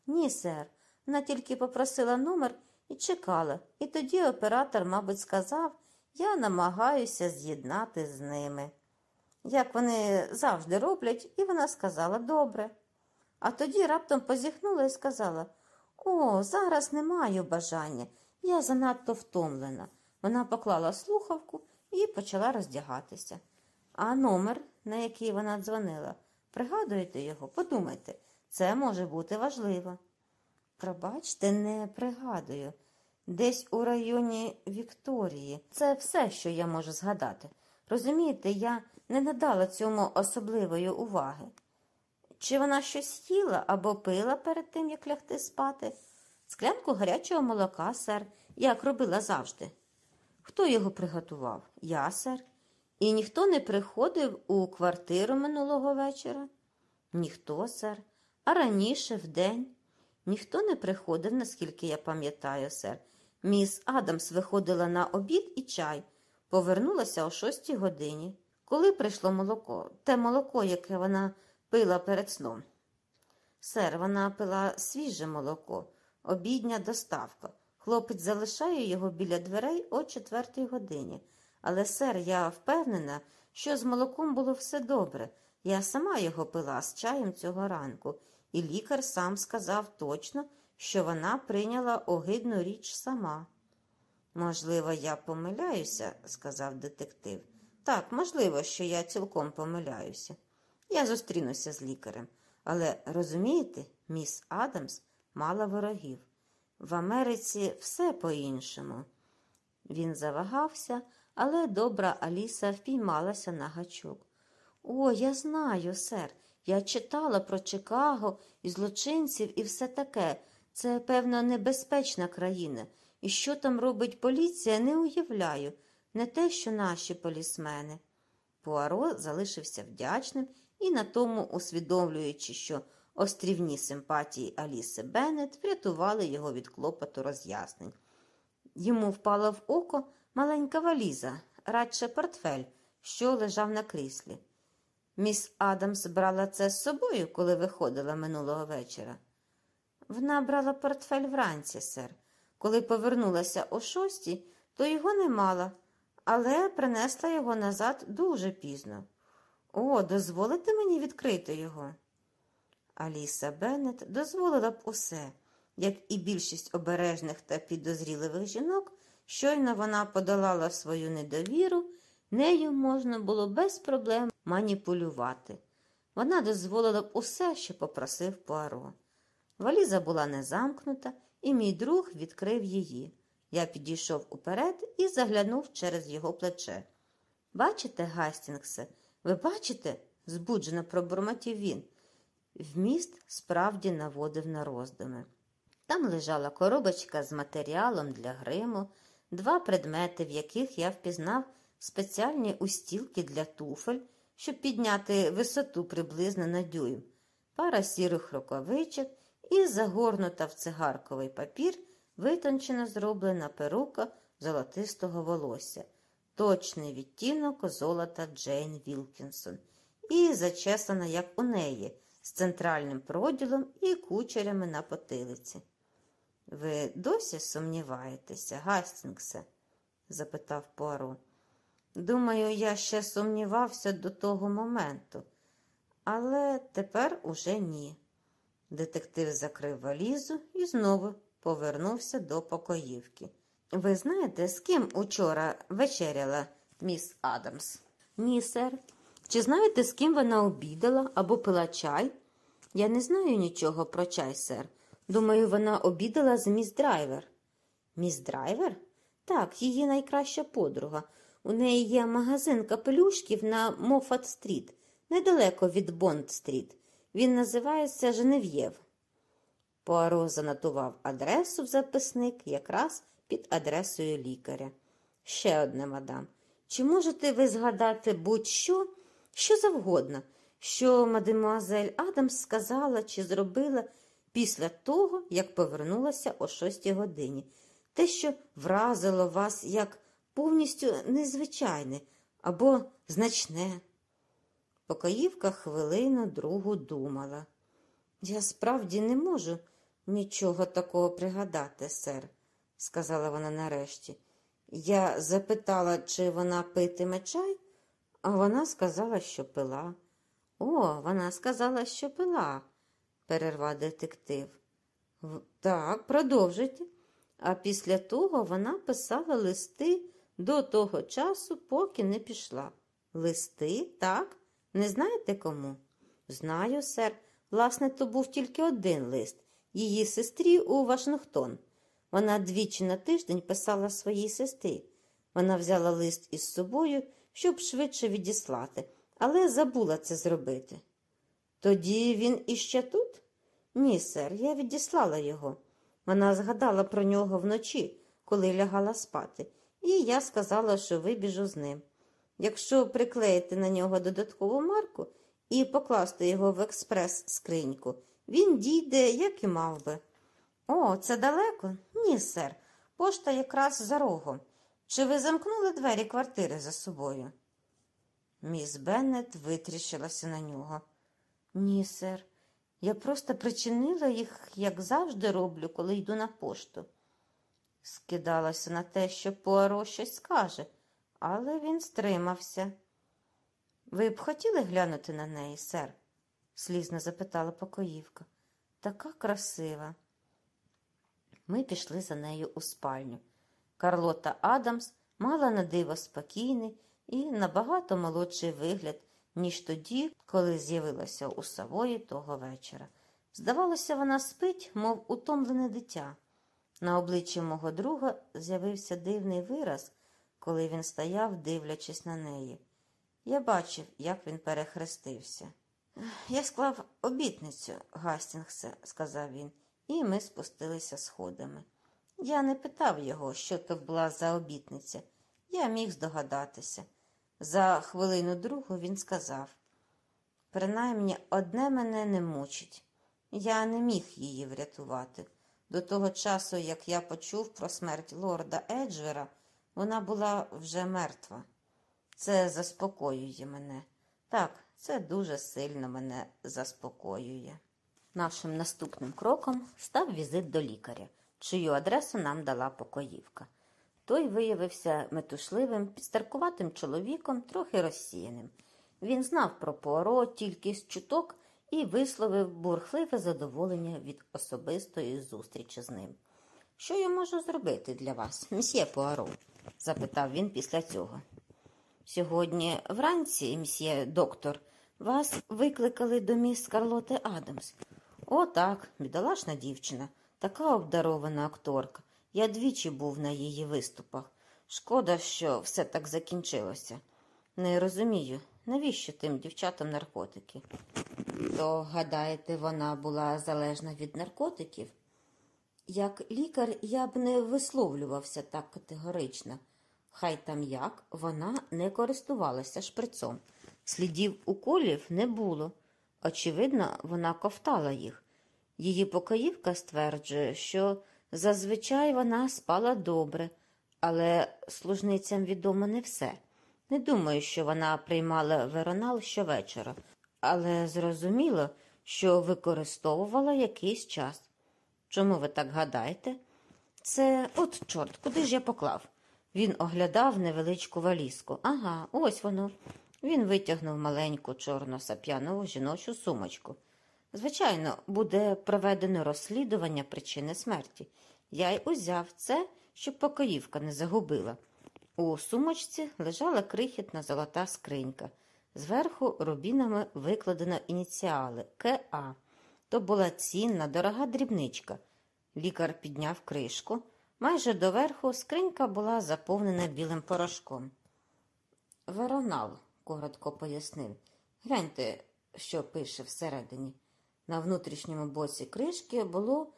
Ні, сер. Вона тільки попросила номер і чекала, і тоді оператор, мабуть, сказав, я намагаюся з'єднати з ними. Як вони завжди роблять, і вона сказала добре. А тоді раптом позіхнула і сказала О, зараз не маю бажання, я занадто втомлена. Вона поклала слухавку і почала роздягатися. А номер, на який вона дзвонила, пригадуєте його, подумайте, це може бути важливо. Пробачте, не пригадую. Десь у районі Вікторії. Це все, що я можу згадати. Розумієте, я не надала цьому особливої уваги. Чи вона щось їла або пила перед тим, як лягти спати? Склянку гарячого молока, сер, як робила завжди. Хто його приготував? Я, сер. І ніхто не приходив у квартиру минулого вечора? Ніхто, сер. А раніше, вдень? Ніхто не приходив, наскільки я пам'ятаю, сер. Міс Адамс виходила на обід і чай, повернулася о шостій годині. Коли прийшло молоко, те молоко, яке вона пила перед сном. Сер, вона пила свіже молоко, обідня доставка. Хлопець залишає його біля дверей о четвертій годині. Але, сер, я впевнена, що з молоком було все добре. Я сама його пила з чаєм цього ранку, і лікар сам сказав точно, що вона прийняла огидну річ сама. Можливо, я помиляюся, сказав детектив. Так, можливо, що я цілком помиляюся. Я зустрінуся з лікарем. Але розумієте, міс Адамс мала ворогів. В Америці все по-іншому. Він завагався, але добра Аліса впіймалася на гачок. О, я знаю, сер. Я читала про Чикаго і злочинців і все таке. Це, певно, небезпечна країна. І що там робить поліція, не уявляю, не те, що наші полісмени. Пуаро залишився вдячним і на тому, усвідомлюючи, що острівні симпатії Аліси Беннет врятували його від клопоту роз'яснень. Йому впала в око маленька валіза, радше портфель, що лежав на кріслі. Міс Адамс брала це з собою, коли виходила минулого вечора. Вона брала портфель вранці, сер. Коли повернулася о шостій, то його не мала, але принесла його назад дуже пізно. О, дозволите мені відкрити його? Аліса Беннет дозволила б усе, як і більшість обережних та підозріливих жінок, щойно вона подолала свою недовіру, Нею можна було без проблем маніпулювати. Вона дозволила б усе, що попросив Пуаро. Валіза була не замкнута, і мій друг відкрив її. Я підійшов уперед і заглянув через його плече. Бачите, Гастінгсе, ви бачите? збуджено пробурмотів він. Вміст справді наводив на роздуми. Там лежала коробочка з матеріалом для гриму, два предмети, в яких я впізнав спеціальні устілки для туфель, щоб підняти висоту приблизно на дюйм, пара сірих рукавичок і загорнута в цигарковий папір витончено зроблена перука золотистого волосся, точний відтінок золота Джейн Вілкінсон, і зачесана, як у неї, з центральним проділом і кучерями на потилиці. Ви досі сумніваєтеся, Гастінгсе? запитав Пуаро. Думаю, я ще сумнівався до того моменту, але тепер уже ні. Детектив закрив валізу і знову повернувся до покоївки. Ви знаєте, з ким учора вечеряла міс Адамс? Ні, сер. Чи знаєте, з ким вона обідала або пила чай? Я не знаю нічого про чай, сер. Думаю, вона обідала з міс Драйвер. Міс Драйвер? Так, її найкраща подруга. У неї є магазин капелюшків на Мофат стріт, недалеко від Бонд стріт. Він називається Женев'єв. Пуаро занотував адресу в записник якраз під адресою лікаря. Ще одне, мадам. Чи можете ви згадати будь-що, що завгодно, що мадемуазель Адамс сказала чи зробила після того, як повернулася о шостій годині? Те, що вразило вас як повністю незвичайне або значне. Покоївка хвилину другу думала. Я справді не можу нічого такого пригадати, сер, сказала вона нарешті. Я запитала, чи вона питиме чай, а вона сказала, що пила. О, вона сказала, що пила, перервав детектив. Так, продовжуйте. А після того вона писала листи до того часу, поки не пішла. Листи, так? Не знаєте кому? Знаю, сер. Власне, то був тільки один лист її сестрі у Вашингтон. Вона двічі на тиждень писала своїй сестрі. Вона взяла лист із собою, щоб швидше відіслати, але забула це зробити. Тоді він іще тут? Ні, сер, я відіслала його. Вона згадала про нього вночі, коли лягала спати, і я сказала, що вибіжу з ним. Якщо приклеїти на нього додаткову марку і покласти його в експрес-скриньку, він дійде, як і мав би. О, це далеко? Ні, сер. Пошта якраз за рогом. Чи ви замкнули двері квартири за собою? Міс Беннет витріщилася на нього. Ні, сер. Я просто причинила їх, як завжди роблю, коли йду на пошту. Скидалася на те, що Пуаро щось скаже, але він стримався. Ви б хотіли глянути на неї, сер? Слізно запитала покоївка. Така красива. Ми пішли за нею у спальню. Карлота Адамс мала на диво спокійний і набагато молодший вигляд, ніж тоді, коли з'явилася у Савої того вечора. Здавалося, вона спить, мов утомлене дитя. На обличчі мого друга з'явився дивний вираз, коли він стояв, дивлячись на неї. Я бачив, як він перехрестився. Я склав обітницю, Гастінгсе, сказав він, і ми спустилися сходами. Я не питав його, що то була за обітниця. Я міг здогадатися. За хвилину другу він сказав принаймні одне мене не мучить. Я не міг її врятувати. До того часу, як я почув про смерть лорда Еджвера, вона була вже мертва. Це заспокоює мене. Так, це дуже сильно мене заспокоює. Нашим наступним кроком став візит до лікаря, чию адресу нам дала покоївка. Той виявився метушливим, підстаркуватим чоловіком, трохи розсіяним. Він знав про Пуаро тільки з чуток і висловив бурхливе задоволення від особистої зустрічі з ним. Що я можу зробити для вас, мсьє Пуаро? запитав він після цього. Сьогодні вранці, мсьє доктор, вас викликали до міс Скарлоти Адамс. О, так, бідолашна дівчина, така обдарована акторка. Я двічі був на її виступах. Шкода, що все так закінчилося. Не розумію, навіщо тим дівчатам наркотики? То, гадаєте, вона була залежна від наркотиків? Як лікар я б не висловлювався так категорично. Хай там як, вона не користувалася шприцом. Слідів уколів не було. Очевидно, вона ковтала їх. Її покоївка стверджує, що зазвичай вона спала добре, але служницям відомо не все. Не думаю, що вона приймала веронал щовечора, але зрозуміло, що використовувала якийсь час. Чому ви так гадаєте? Це от чорт, куди ж я поклав? Він оглядав невеличку валізку. Ага, ось воно. Він витягнув маленьку чорно сап'янову жіночу сумочку. Звичайно, буде проведено розслідування причини смерті. Я й узяв це, щоб покоївка не загубила. У сумочці лежала крихітна золота скринька. Зверху рубінами викладено ініціали КА. То була цінна, дорога дрібничка. Лікар підняв кришку. Майже доверху скринька була заповнена білим порошком. Веронал, коротко пояснив. Гляньте, що пише всередині. На внутрішньому боці кришки було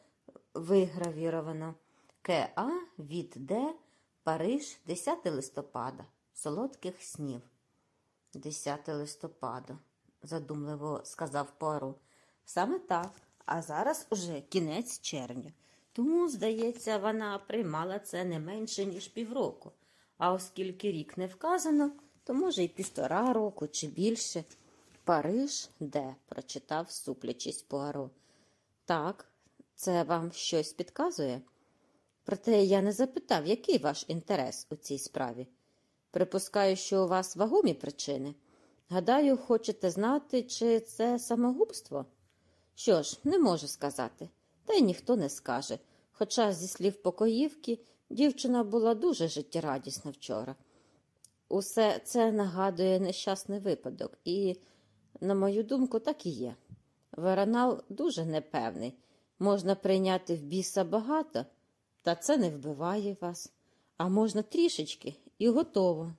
вигравіровано КА від Д Париж 10 листопада. Солодких снів. 10 листопада, задумливо сказав Пуаро. Саме так, а зараз уже кінець червня. Тому, здається, вона приймала це не менше, ніж півроку. А оскільки рік не вказано, то може й півтора року чи більше. Париж де? прочитав, суплячись Пуаро. Так, це вам щось підказує? Проте я не запитав, який ваш інтерес у цій справі. Припускаю, що у вас вагомі причини. Гадаю, хочете знати, чи це самогубство? Що ж, не можу сказати, та й ніхто не скаже. Хоча, зі слів покоївки, дівчина була дуже життєрадісна вчора. Усе це нагадує нещасний випадок, і, на мою думку, так і є. Веронал дуже непевний. Можна прийняти в біса багато, та це не вбиває вас, а можна трішечки і готово.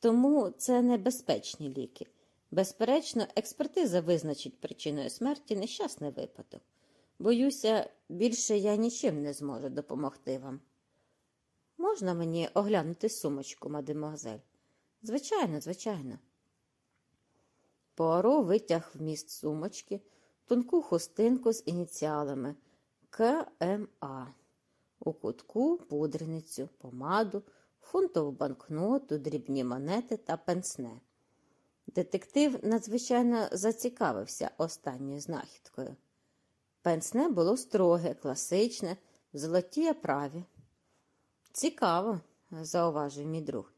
Тому це небезпечні ліки. Безперечно, експертиза визначить причиною смерті нещасний випадок. Боюся, більше я нічим не зможу допомогти вам. Можна мені оглянути сумочку, мадемуазель? Звичайно, звичайно. Пуаро витяг вміст сумочки, тонку хустинку з ініціалами КМА. У кутку пудреницю, помаду, фунтову банкноту, дрібні монети та пенсне. Детектив надзвичайно зацікавився останньою знахідкою. Пенсне було строге, класичне, в золотій оправі. Цікаво, зауважив мій друг.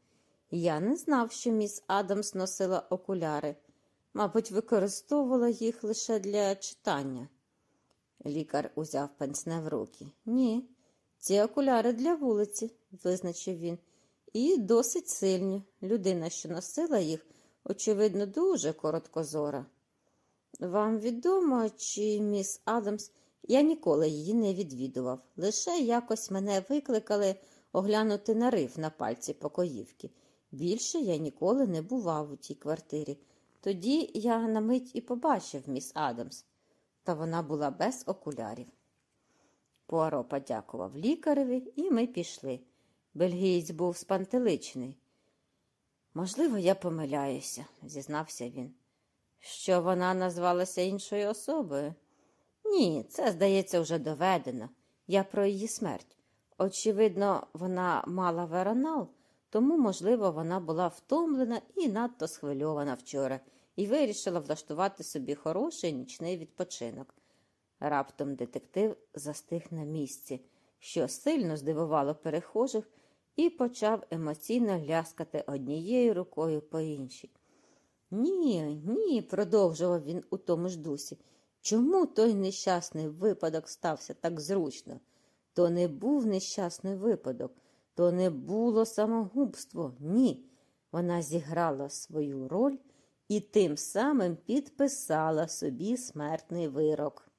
Я не знав, що міс Адамс носила окуляри. Мабуть, використовувала їх лише для читання. Лікар узяв пенсне в руки. Ні, ці окуляри для вулиці, визначив він, і досить сильні. Людина, що носила їх, очевидно, дуже короткозора. Вам відомо, чи міс Адамс, я ніколи її не відвідував. Лише якось мене викликали оглянути нарив на пальці покоївки. Більше я ніколи не бував у тій квартирі. Тоді я на мить і побачив міс Адамс, та вона була без окулярів. Пуаро подякував лікареві, і ми пішли. Бельгієць був спантеличний. Можливо, я помиляюся, зізнався він. Що вона назвалася іншою особою? Ні, це, здається, вже доведено. Я про її смерть. Очевидно, вона мала веронал, тому, можливо, вона була втомлена і надто схвильована вчора і вирішила влаштувати собі хороший нічний відпочинок. Раптом детектив застиг на місці, що сильно здивувало перехожих, і почав емоційно ляскати однією рукою по іншій. Ні, ні, продовжував він у тому ж дусі. Чому той нещасний випадок стався так зручно? То не був нещасний випадок, то не було самогубство. Ні. Вона зіграла свою роль і тим самим підписала собі смертний вирок.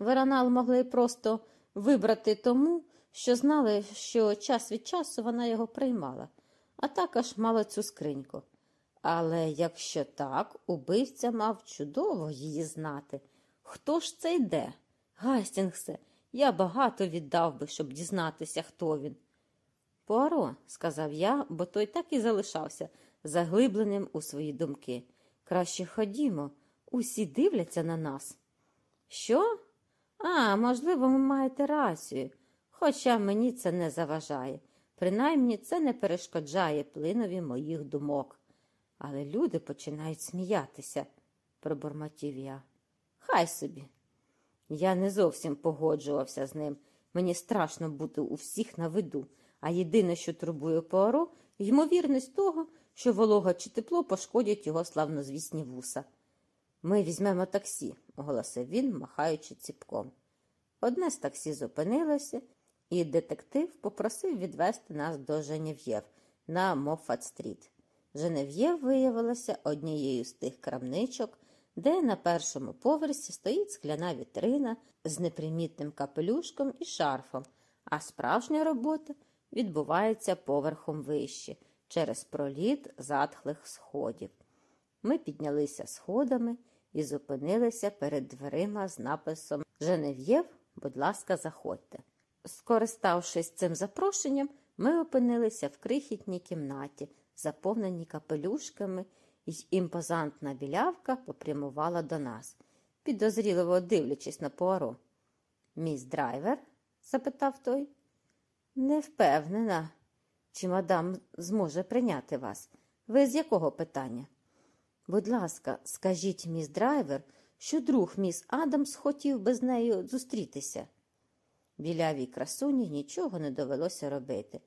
Веронал могли просто вибрати тому, що знали, що час від часу вона його приймала, а також мала цю скриньку. Але якщо так, убивця мав чудово її знати. Хто ж це йде? Гастінгсе, я багато віддав би, щоб дізнатися, хто він. Пуаро, сказав я, бо той так і залишався заглибленим у свої думки. Краще ходімо, усі дивляться на нас. Що? А, можливо, ви маєте рацію, хоча мені це не заважає. Принаймні це не перешкоджає плинові моїх думок. Але люди починають сміятися, пробормотів я. Хай собі. Я не зовсім погоджувався з ним. Мені страшно бути у всіх на виду, а єдине, що турбує Пуаро, ймовірність того, що волога чи тепло пошкодять його славнозвісні вуса. Ми візьмемо таксі, оголосив він, махаючи ціпком. Одне з таксі зупинилося, і детектив попросив відвести нас до Женев'єв на Моффат-стріт. Женев'єв виявилася однією з тих крамничок, де на першому поверсі стоїть скляна вітрина з непримітним капелюшком і шарфом, а справжня робота відбувається поверхом вище, через проліт затхлих сходів. Ми піднялися сходами і зупинилися перед дверима з написом Женев'єв, будь ласка, заходьте. Скориставшись цим запрошенням, ми опинилися в крихітній кімнаті, заповненій капелюшками, і імпозантна білявка попрямувала до нас, підозріливо дивлячись на Пуаро. Міс драйвер? запитав той. Не впевнена, чи мадам зможе прийняти вас. Ви з якого питання? Будь ласка, скажіть міс драйвер, що друг міс Адамс хотів би з нею зустрітися. Білявій красуні нічого не довелося робити.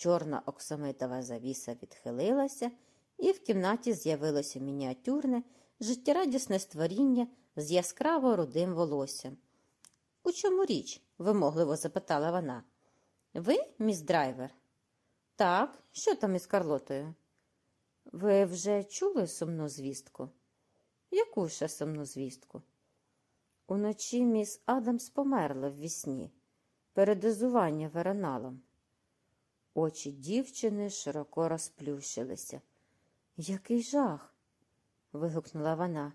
Чорна оксамитова завіса відхилилася, і в кімнаті з'явилося мініатюрне, життєрадісне створіння з яскраво рудим волоссям. У чому річ? вимогливо запитала вона. Ви, міс драйвер? Так, що там із Карлотою? Ви вже чули сумну звістку? Яку ще сумну звістку? Уночі міс Адамс померла в вісні, передозування вероналом. Очі дівчини широко розплющилися. Який жах. вигукнула вона.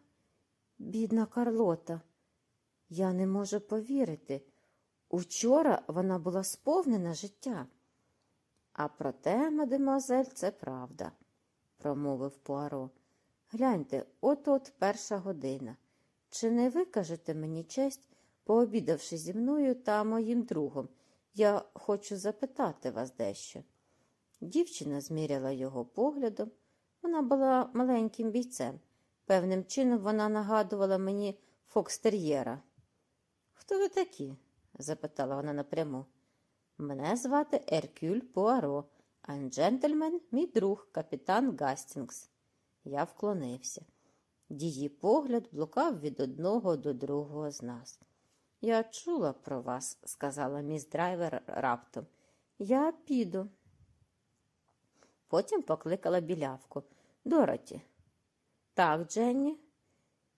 Бідна Карлота, я не можу повірити. Учора вона була сповнена життя. А проте, мадемуазель, це правда, промовив Пуаро. Гляньте, от от перша година. Чи не викажете мені честь, пообідавши зі мною та моїм другом? Я хочу запитати вас дещо. Дівчина зміряла його поглядом. Вона була маленьким бійцем. Певним чином вона нагадувала мені фокстер'єра. Хто ви такі? запитала вона напряму. Мене звати Еркюль Пуаро, а джентльмен мій друг, капітан Гастінгс. Я вклонився. Її погляд блукав від одного до другого з нас. Я чула про вас, сказала міс Драйвер раптом. Я піду. Потім покликала білявку. Дороті. Так, Дженні.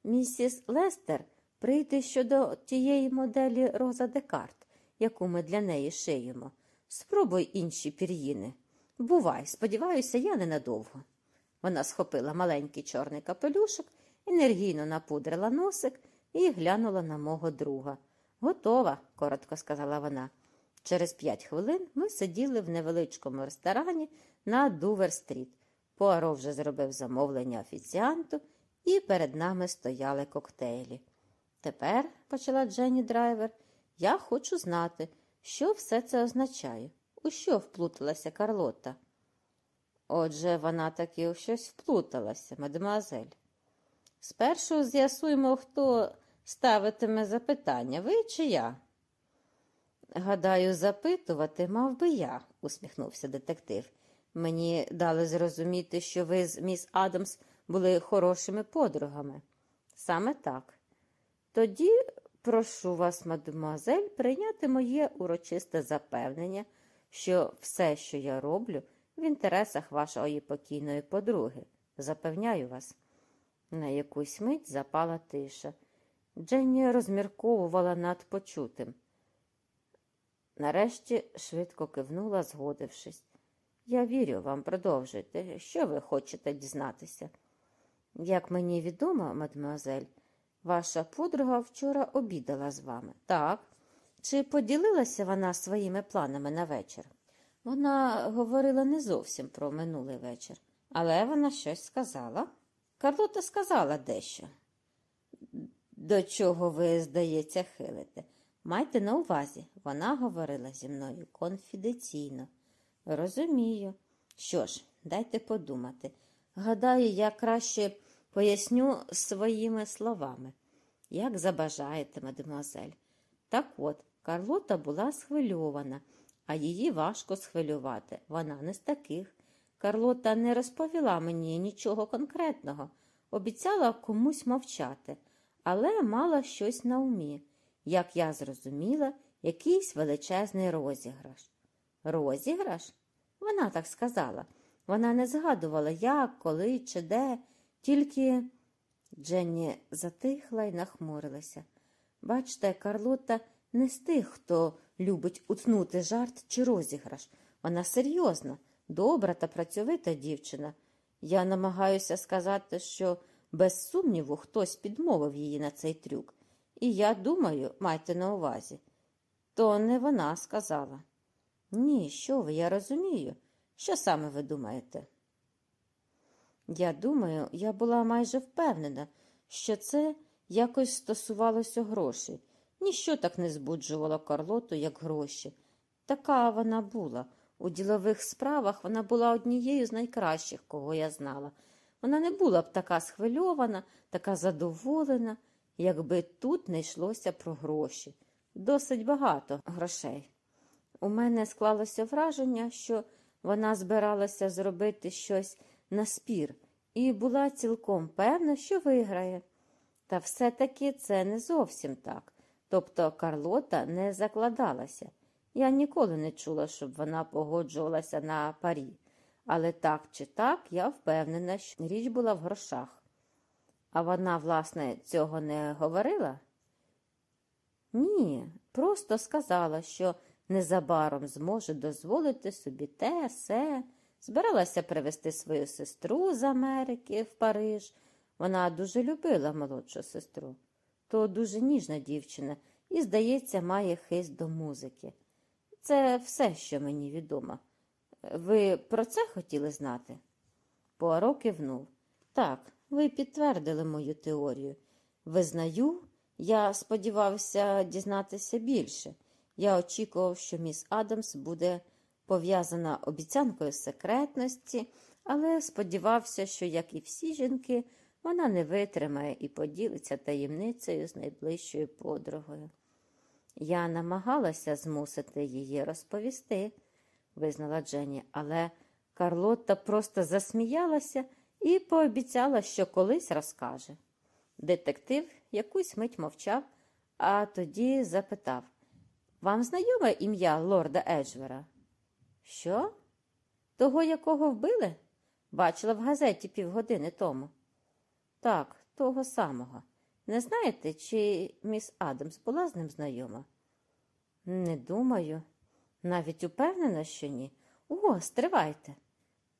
Місіс Лестер прийде щодо тієї моделі Роза Декарт, яку ми для неї шиємо. Спробуй інші пір'їни. Бувай, сподіваюся, я ненадовго. Вона схопила маленький чорний капелюшок, енергійно напудрила носик і глянула на мого друга. Готова, коротко сказала вона. Через п'ять хвилин ми сиділи в невеличкому ресторані на Дувер-стріт. Пуаро вже зробив замовлення офіціанту, і перед нами стояли коктейлі. Тепер, почала Дженні Драйвер, я хочу знати, що все це означає, у що вплуталася Карлота. Отже, вона таки у щось вплуталася, мадемуазель. Спершу з'ясуємо, хто ставитиме запитання, ви чи я? Гадаю, запитувати мав би я, усміхнувся детектив. Мені дали зрозуміти, що ви з міс Адамс були хорошими подругами. Саме так. Тоді прошу вас, мадемуазель, прийняти моє урочисте запевнення, що все, що я роблю, в інтересах вашої покійної подруги, запевняю вас. На якусь мить запала тиша. Дженні розмірковувала над почутим. Нарешті швидко кивнула, згодившись. Я вірю вам, продовжуйте. Що ви хочете дізнатися? Як мені відомо, мадемуазель, ваша подруга вчора обідала з вами. Так. Чи поділилася вона своїми планами на вечір? Вона говорила не зовсім про минулий вечір, але вона щось сказала. Карлота сказала дещо. До чого ви, здається, хилите? Майте на увазі, вона говорила зі мною конфіденційно. Розумію. Що ж, дайте подумати. Гадаю, я краще поясню своїми словами. Як забажаєте, мадемуазель. Так от, Карлота була схвильована, а її важко схвилювати. Вона не з таких. Карлота не розповіла мені нічого конкретного, обіцяла комусь мовчати, але мала щось на умі. Як я зрозуміла, якийсь величезний розіграш. Розіграш? Вона так сказала. Вона не згадувала, як, коли чи де, тільки Дженні затихла і нахмурилася. Бачте, Карлота не з тих, хто любить утнути жарт чи розіграш. Вона серйозна, добра та працьовита дівчина. Я намагаюся сказати, що без сумніву хтось підмовив її на цей трюк. І я думаю, майте на увазі. То не вона сказала. Ні, що ви, я розумію. Що саме ви думаєте? Я думаю, я була майже впевнена, що це якось стосувалося грошей. Ніщо так не збуджувало Карлоту, як гроші. Така вона була. У ділових справах вона була однією з найкращих, кого я знала. Вона не була б така схвильована, така задоволена, якби тут не йшлося про гроші. Досить багато грошей. У мене склалося враження, що вона збиралася зробити щось на спір і була цілком певна, що виграє. Та все-таки це не зовсім так. Тобто Карлота не закладалася. Я ніколи не чула, щоб вона погоджувалася на парі. Але так чи так, я впевнена, що річ була в грошах. А вона, власне, цього не говорила? Ні, просто сказала, що незабаром зможе дозволити собі те, се. Збиралася привезти свою сестру з Америки в Париж. Вона дуже любила молодшу сестру. То дуже ніжна дівчина і, здається, має хист до музики. Це все, що мені відомо. Ви про це хотіли знати? Пуаро кивнув. Так, ви підтвердили мою теорію. Визнаю, я сподівався дізнатися більше. Я очікував, що міс Адамс буде пов'язана обіцянкою секретності, але сподівався, що, як і всі жінки, вона не витримає і поділиться таємницею з найближчою подругою. Я намагалася змусити її розповісти, визнала Дженні, але Карлотта просто засміялася і пообіцяла, що колись розкаже. Детектив якусь мить мовчав, а тоді запитав Вам знайоме ім'я лорда Еджвера? Що? Того, якого вбили? Бачила в газеті півгодини тому. Так, того самого. Не знаєте, чи міс Адамс була з ним знайома? Не думаю. Навіть упевнена, що ні. О, стривайте.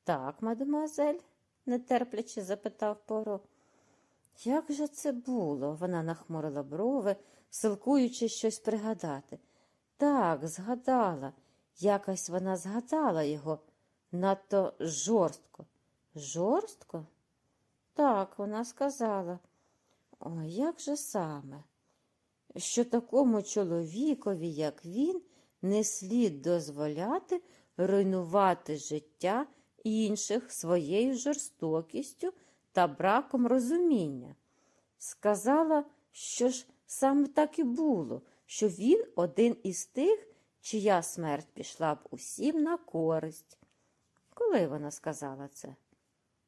Так, мадемуазель, нетерпляче запитав Поро. Як же це було? Вона нахмурила брови, силкуючи щось пригадати. Так, згадала. Якось вона згадала його надто жорстко. Жорстко? Так, вона сказала. Ой, як же саме, що такому чоловікові, як він, не слід дозволяти руйнувати життя інших своєю жорстокістю та браком розуміння. Сказала, що ж саме так і було, що він один із тих, чия смерть пішла б усім на користь. Коли вона сказала це?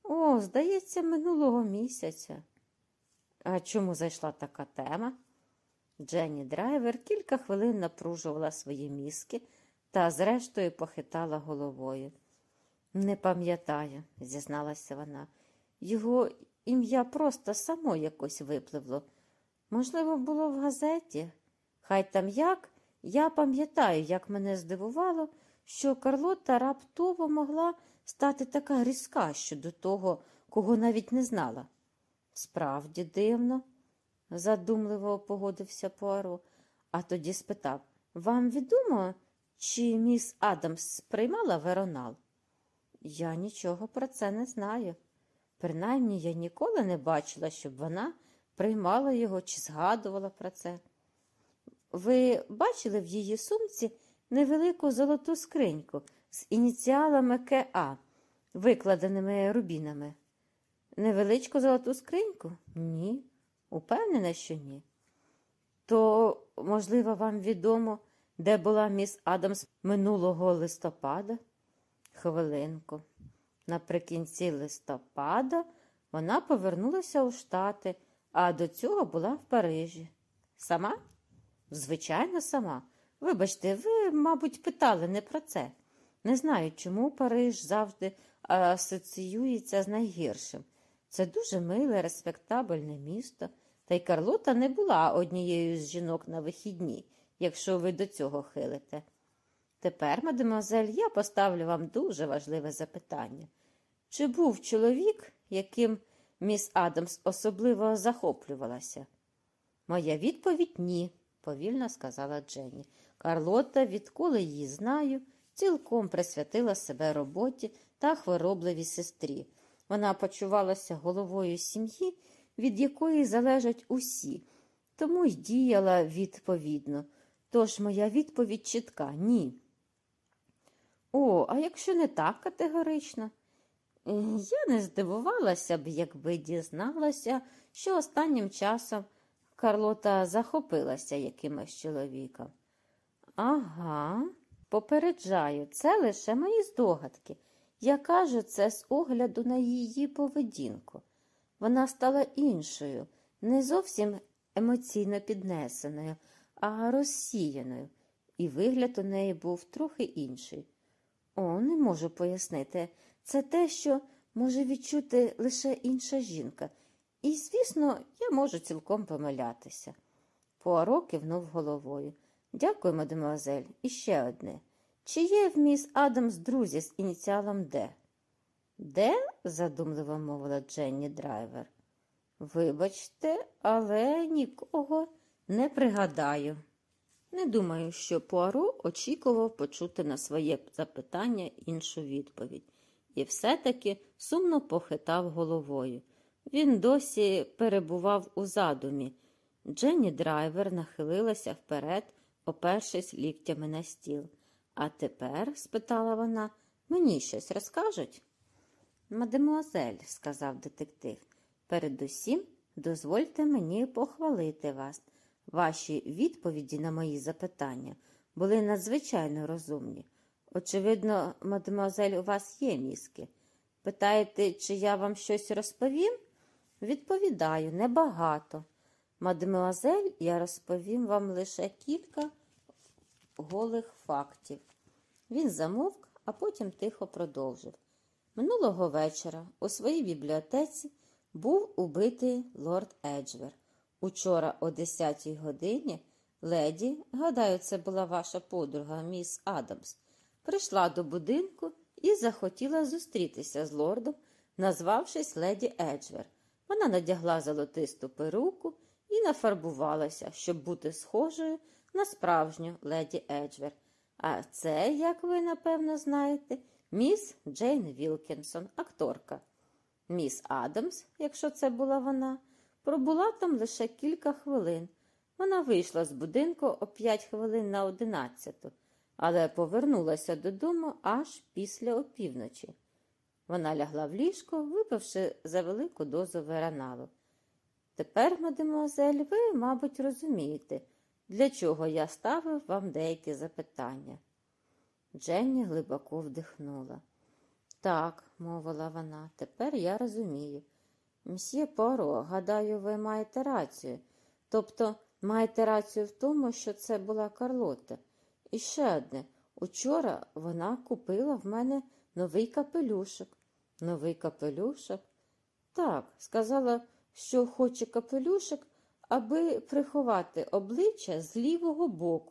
О, здається, минулого місяця. А чому зайшла така тема? Дженні Драйвер кілька хвилин напружувала свої мізки та, зрештою, похитала головою. Не пам'ятаю, зізналася вона. Його ім'я просто само якось випливло. Можливо, було в газеті. Хай там як, я пам'ятаю, як мене здивувало, що Карлота раптово могла стати така різка щодо того, кого навіть не знала. Справді дивно, задумливо погодився Пуаро, а тоді спитав Вам відомо, чи міс Адамс приймала веронал? Я нічого про це не знаю. Принаймні я ніколи не бачила, щоб вона приймала його чи згадувала про це. Ви бачили в її сумці невелику золоту скриньку з ініціалами КА, викладеними рубінами? Невеличку золоту скриньку? Ні. Упевнена, що ні. То, можливо, вам відомо, де була міс Адамс минулого листопада? Хвилинку. Наприкінці листопада вона повернулася у Штати, а до цього була в Парижі. Сама? Звичайно, сама. Вибачте, ви, мабуть, питали не про це. Не знаю, чому Париж завжди асоціюється з найгіршим. Це дуже миле, респектабельне місто, та й Карлота не була однією з жінок на вихідні, якщо ви до цього хилите. Тепер, мадемуазель, я поставлю вам дуже важливе запитання. Чи був чоловік, яким міс Адамс особливо захоплювалася? Моя відповідь ні, повільно сказала Дженні. Карлота, відколи її знаю, цілком присвятила себе роботі та хворобливій сестрі. Вона почувалася головою сім'ї, від якої залежать усі, тому й діяла відповідно. Тож моя відповідь чітка ні. О, а якщо не так категорично? Е, Я не здивувалася б, якби дізналася, що останнім часом Карлота захопилася якимось чоловіком. Ага, попереджаю, це лише мої здогадки. Я кажу це з огляду на її поведінку. Вона стала іншою, не зовсім емоційно піднесеною, а розсіяною, і вигляд у неї був трохи інший. О, не можу пояснити. Це те, що може відчути лише інша жінка. І, звісно, я можу цілком помилятися. Пуаро кивнув головою. Дякую, мадемуазель. І ще одне. Чи є в міс Адамс друзі з ініціалом Д? Д? задумливо мовила Дженні Драйвер. Вибачте, але нікого не пригадаю. Не думаю, що Пуаро очікував почути на своє запитання іншу відповідь, і все-таки сумно похитав головою. Він досі перебував у задумі. Дженні Драйвер нахилилася вперед, опершись ліктями на стіл. А тепер, спитала вона, мені щось розкажуть? Мадемуазель, сказав детектив, передусім дозвольте мені похвалити вас. Ваші відповіді на мої запитання були надзвичайно розумні. Очевидно, мадемуазель, у вас є мізки. Питаєте, чи я вам щось розповім? Відповідаю, небагато. Мадемуазель, я розповім вам лише кілька голих фактів. Він замовк, а потім тихо продовжив. Минулого вечора у своїй бібліотеці був убитий лорд Еджвер. Учора о 10-й годині леді, гадаю, це була ваша подруга, міс Адамс, прийшла до будинку і захотіла зустрітися з лордом, назвавшись леді Еджвер. Вона надягла золотисту перуку і нафарбувалася, щоб бути схожою на справжню леді Еджвер. А це, як ви напевно знаєте, міс Джейн Вілкінсон, акторка. Міс Адамс, якщо це була вона, пробула там лише кілька хвилин. Вона вийшла з будинку о п'ять хвилин на одинадцяту, але повернулася додому аж після опівночі. Вона лягла в ліжко, випивши за велику дозу вераналу. Тепер, мадемуазель, ви, мабуть, розумієте, для чого я ставив вам деякі запитання. Дженні глибоко вдихнула. Так, мовила вона, тепер я розумію. Мсьє Поро, гадаю, ви маєте рацію. Тобто маєте рацію в тому, що це була Карлота. І ще одне. Учора вона купила в мене новий капелюшок. Новий капелюшок? Так, сказала, що хоче капелюшок, аби приховати обличчя з лівого боку.